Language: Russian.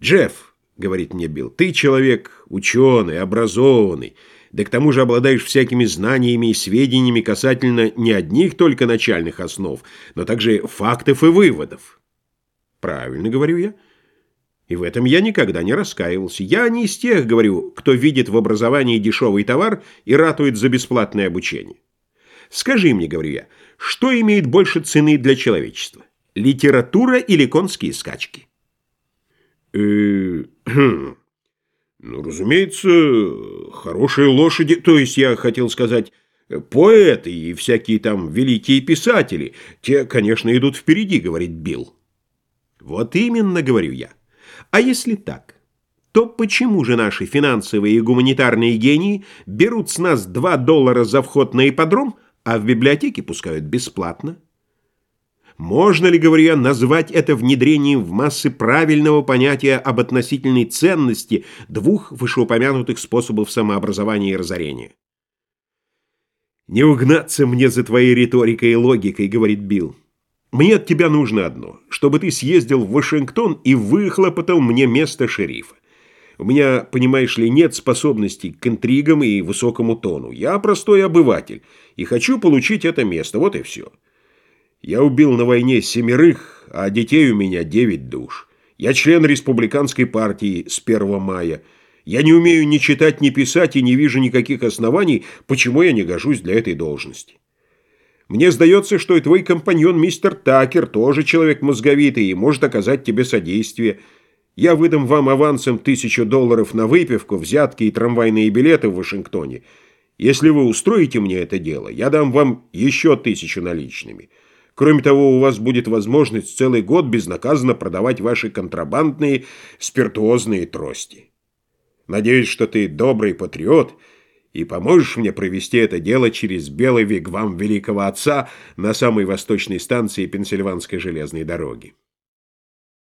«Джефф», — говорит мне Билл, — «ты человек ученый, образованный, да к тому же обладаешь всякими знаниями и сведениями касательно не одних только начальных основ, но также фактов и выводов». «Правильно, — говорю я, — и в этом я никогда не раскаивался. Я не из тех, говорю, кто видит в образовании дешевый товар и ратует за бесплатное обучение. Скажи мне, — говорю я, — что имеет больше цены для человечества? Литература или конские скачки? Э, хм. ну, разумеется, хорошие лошади, то есть я хотел сказать, поэты и всякие там великие писатели, те, конечно, идут впереди, говорит Билл. Вот именно, говорю я. А если так, то почему же наши финансовые и гуманитарные гении берут с нас 2 доллара за вход на ипподром, а в библиотеке пускают бесплатно? Можно ли, говорю я, назвать это внедрением в массы правильного понятия об относительной ценности двух вышеупомянутых способов самообразования и разорения? «Не угнаться мне за твоей риторикой и логикой», — говорит Билл. «Мне от тебя нужно одно, чтобы ты съездил в Вашингтон и выхлопотал мне место шерифа. У меня, понимаешь ли, нет способностей к интригам и высокому тону. Я простой обыватель и хочу получить это место, вот и все». Я убил на войне семерых, а детей у меня девять душ. Я член республиканской партии с 1 мая. Я не умею ни читать, ни писать и не вижу никаких оснований, почему я не гожусь для этой должности. Мне сдается, что и твой компаньон мистер Такер тоже человек мозговитый и может оказать тебе содействие. Я выдам вам авансом тысячу долларов на выпивку, взятки и трамвайные билеты в Вашингтоне. Если вы устроите мне это дело, я дам вам еще тысячу наличными». Кроме того, у вас будет возможность целый год безнаказанно продавать ваши контрабандные спиртуозные трости. Надеюсь, что ты добрый патриот и поможешь мне провести это дело через белый вигвам великого отца на самой восточной станции Пенсильванской железной дороги.